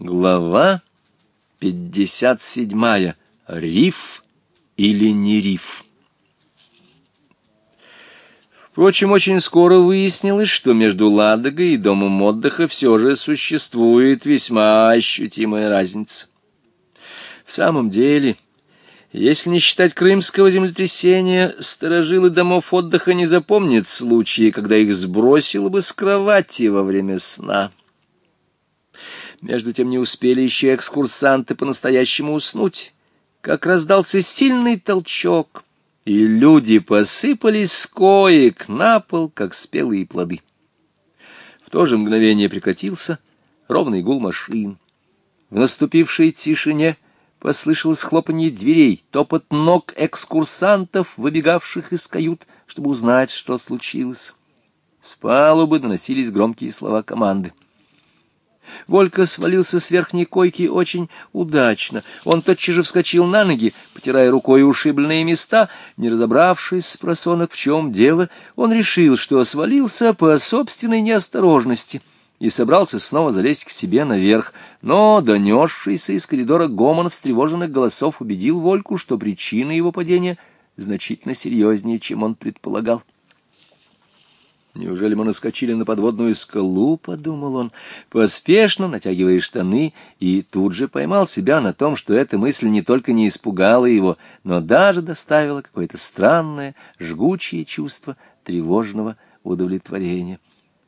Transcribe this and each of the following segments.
Глава 57. Риф или не риф? Впрочем, очень скоро выяснилось, что между Ладогой и домом отдыха все же существует весьма ощутимая разница. В самом деле, если не считать крымского землетрясения, сторожилы домов отдыха не запомнят случаи, когда их сбросило бы с кровати во время сна. Между тем не успели еще экскурсанты по-настоящему уснуть, как раздался сильный толчок, и люди посыпались с коек на пол, как спелые плоды. В то же мгновение прекратился ровный гул машин. В наступившей тишине послышалось хлопанье дверей, топот ног экскурсантов, выбегавших из кают, чтобы узнать, что случилось. С палубы доносились громкие слова команды. Волька свалился с верхней койки очень удачно. Он тотчас же вскочил на ноги, потирая рукой ушибленные места. Не разобравшись с просонок, в чем дело, он решил, что свалился по собственной неосторожности и собрался снова залезть к себе наверх. Но донесшийся из коридора гомон встревоженных голосов убедил Вольку, что причина его падения значительно серьезнее, чем он предполагал. Неужели мы наскочили на подводную скалу, — подумал он, поспешно натягивая штаны, и тут же поймал себя на том, что эта мысль не только не испугала его, но даже доставила какое-то странное, жгучее чувство тревожного удовлетворения.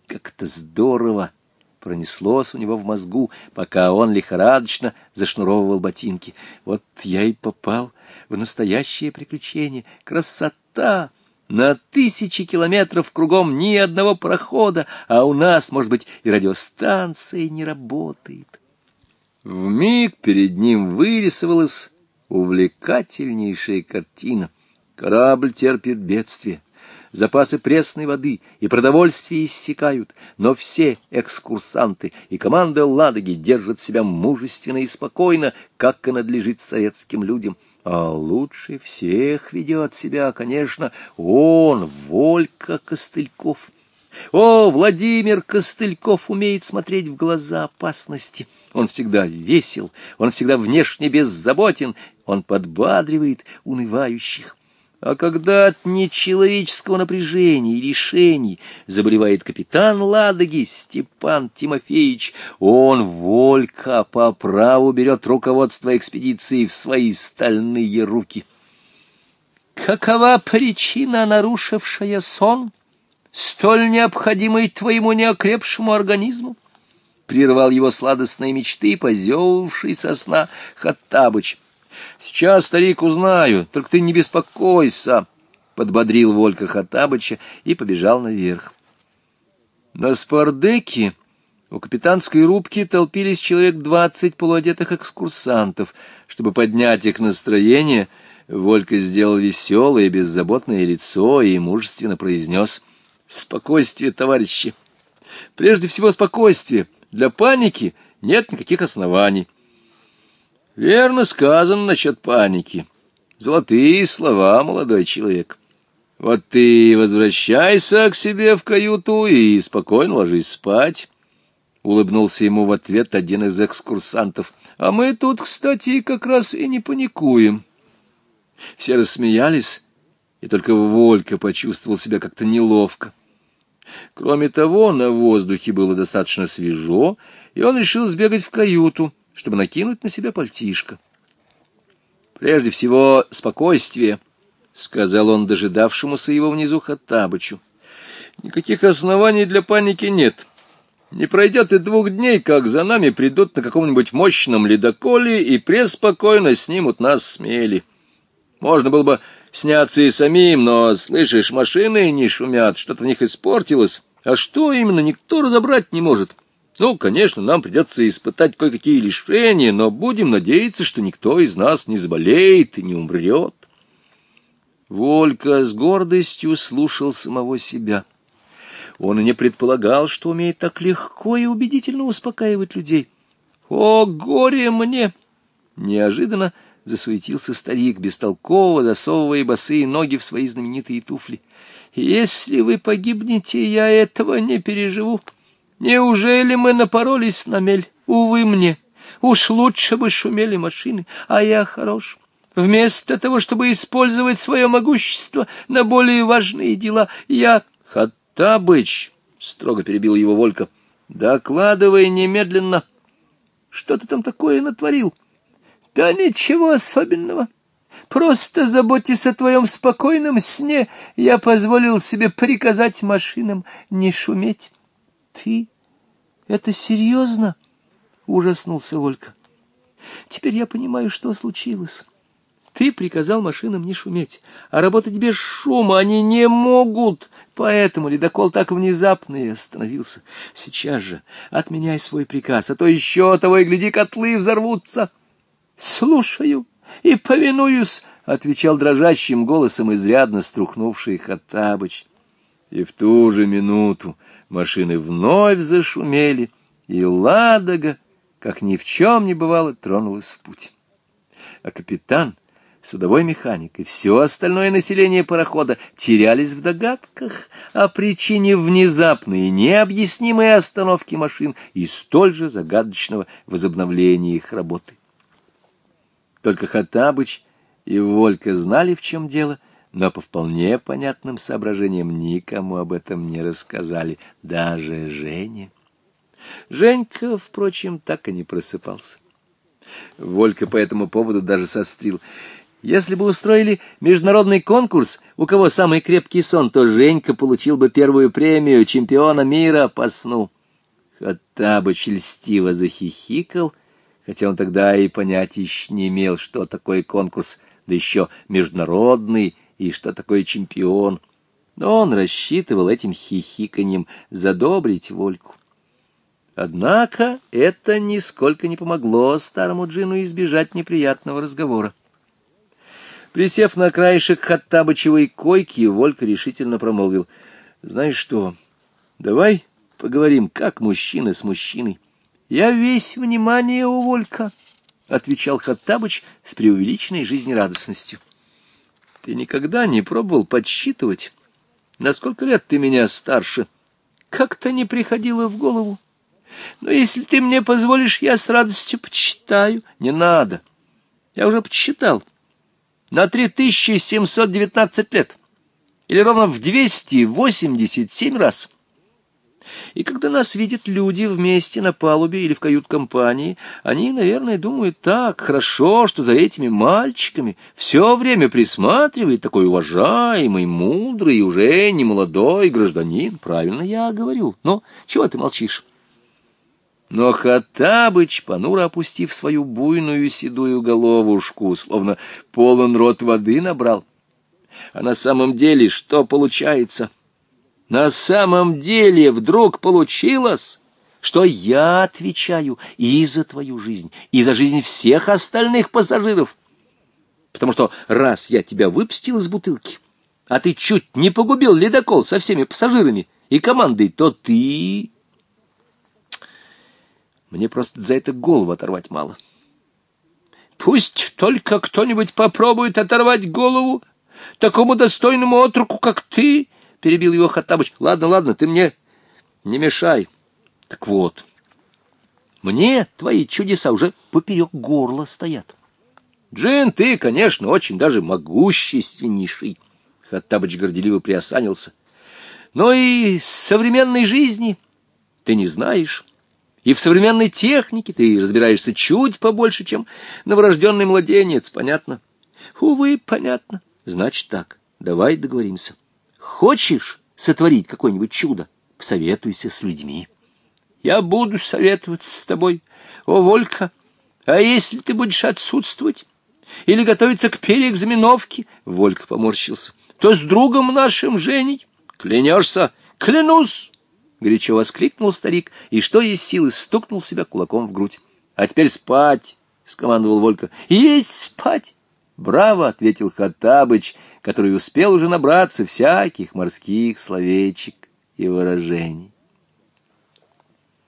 Как-то здорово! Пронеслось у него в мозгу, пока он лихорадочно зашнуровывал ботинки. Вот я и попал в настоящее приключение. Красота! На тысячи километров кругом ни одного прохода, а у нас, может быть, и радиостанция не работает. В миг перед ним вырисовалась увлекательнейшая картина. Корабль терпит бедствие. Запасы пресной воды и продовольствия иссякают, но все экскурсанты и команда «Ладоги» держат себя мужественно и спокойно, как и надлежит советским людям — а лучше всех ведет себя, конечно, он, Волька Костыльков. О, Владимир Костыльков умеет смотреть в глаза опасности. Он всегда весел, он всегда внешне беззаботен, он подбадривает унывающих. А когда от нечеловеческого напряжения и решений заболевает капитан Ладоги Степан Тимофеевич, он, Волька, по праву берет руководство экспедиции в свои стальные руки. Какова причина, нарушившая сон, столь необходимый твоему неокрепшему организму? Прервал его сладостные мечты, позевавший сосна Хаттабыч. Сейчас, старик, узнаю, только ты не беспокойся, — подбодрил Волька Хатабыча и побежал наверх. На спардеке у капитанской рубки толпились человек двадцать полуодетых экскурсантов. Чтобы поднять их настроение, Волька сделал веселое, беззаботное лицо и мужественно произнес «Спокойствие, товарищи! Прежде всего спокойствие! Для паники нет никаких оснований!» Верно сказано насчет паники. Золотые слова, молодой человек. Вот ты возвращайся к себе в каюту и спокойно ложись спать. Улыбнулся ему в ответ один из экскурсантов. А мы тут, кстати, как раз и не паникуем. Все рассмеялись, и только Волька почувствовал себя как-то неловко. Кроме того, на воздухе было достаточно свежо, и он решил сбегать в каюту чтобы накинуть на себя пальтишко. «Прежде всего, спокойствие», — сказал он дожидавшемуся его внизу Хаттабычу. «Никаких оснований для паники нет». Не пройдет и двух дней, как за нами придут на каком-нибудь мощном ледоколе и преспокойно снимут нас с мели. Можно было бы сняться и самим, но, слышишь, машины не шумят, что-то в них испортилось. А что именно, никто разобрать не может. Ну, конечно, нам придется испытать кое-какие лишения, но будем надеяться, что никто из нас не заболеет и не умрет. Волька с гордостью слушал самого себя. Он и не предполагал, что умеет так легко и убедительно успокаивать людей. «О, горе мне!» Неожиданно засуетился старик, бестолково засовывая босые ноги в свои знаменитые туфли. «Если вы погибнете, я этого не переживу». Неужели мы напоролись на мель? Увы мне. Уж лучше бы шумели машины, а я хорош. Вместо того, чтобы использовать свое могущество на более важные дела, я... — Хаттабыч, — строго перебил его Волька, — докладывай немедленно. Что ты там такое натворил? — Да ничего особенного. Просто заботьтесь о твоем спокойном сне. Я позволил себе приказать машинам не шуметь. Ты? Это серьезно? Ужаснулся Волька. Теперь я понимаю, что случилось. Ты приказал машинам не шуметь, а работать без шума они не могут. Поэтому ледокол так внезапно и остановился. Сейчас же отменяй свой приказ, а то еще того и гляди, котлы взорвутся. Слушаю и повинуюсь, — отвечал дрожащим голосом изрядно струхнувший Хаттабыч. И в ту же минуту машины вновь зашумели, и Ладога, как ни в чем не бывало, тронулась в путь. А капитан, судовой механик и все остальное население парохода терялись в догадках о причине внезапной и необъяснимой остановки машин и столь же загадочного возобновления их работы. Только Хаттабыч и Волька знали, в чем дело, но по вполне понятным соображениям никому об этом не рассказали, даже Жене. Женька, впрочем, так и не просыпался. Волька по этому поводу даже сострил. Если бы устроили международный конкурс, у кого самый крепкий сон, то Женька получил бы первую премию чемпиона мира по сну. Хаттабыч льстиво захихикал, хотя он тогда и понятия еще не имел, что такое конкурс, да еще международный и что такое чемпион. Но он рассчитывал этим хихиканьем задобрить Вольку. Однако это нисколько не помогло старому Джину избежать неприятного разговора. Присев на краешек хаттабочевой койки, Волька решительно промолвил. «Знаешь что, давай поговорим, как мужчина с мужчиной». «Я весь внимание у Волька», — отвечал хаттабоч с преувеличенной жизнерадостностью. Ты никогда не пробовал подсчитывать, насколько лет ты меня старше? Как-то не приходило в голову. Но если ты мне позволишь, я с радостью почитаю. Не надо. Я уже почитал. На 3719 лет. Или ровно в 287 раз. — и когда нас видят люди вместе на палубе или в кают-компании, они, наверное, думают так, хорошо, что за этими мальчиками все время присматривает такой уважаемый, мудрый, уже не молодой гражданин. Правильно я говорю. Но чего ты молчишь? Но Хаттабыч, понуро опустив свою буйную седую головушку, словно полон рот воды набрал, а на самом деле что получается? На самом деле вдруг получилось, что я отвечаю и за твою жизнь, и за жизнь всех остальных пассажиров. Потому что раз я тебя выпустил из бутылки, а ты чуть не погубил ледокол со всеми пассажирами и командой, то ты... Мне просто за это голову оторвать мало. Пусть только кто-нибудь попробует оторвать голову такому достойному отруку, как ты, перебил его Хаттабыч. Ладно, ладно, ты мне не мешай. Так вот, мне твои чудеса уже поперек горла стоят. Джин, ты, конечно, очень даже могущественнейший. Хаттабыч горделиво приосанился. Но и современной жизни ты не знаешь. И в современной технике ты разбираешься чуть побольше, чем новорожденный младенец, понятно? Увы, понятно. Значит так, давай договоримся. Хочешь сотворить какое-нибудь чудо? Посоветуйся с людьми. Я буду советоваться с тобой, о, Волька. А если ты будешь отсутствовать или готовиться к переэкзаменовке, Волька поморщился, то с другом нашим Женей клянешься, клянусь, горячо воскликнул старик и что есть силы стукнул себя кулаком в грудь. А теперь спать, скомандовал Волька. Есть спать. «Браво!» — ответил Хаттабыч, который успел уже набраться всяких морских словечек и выражений.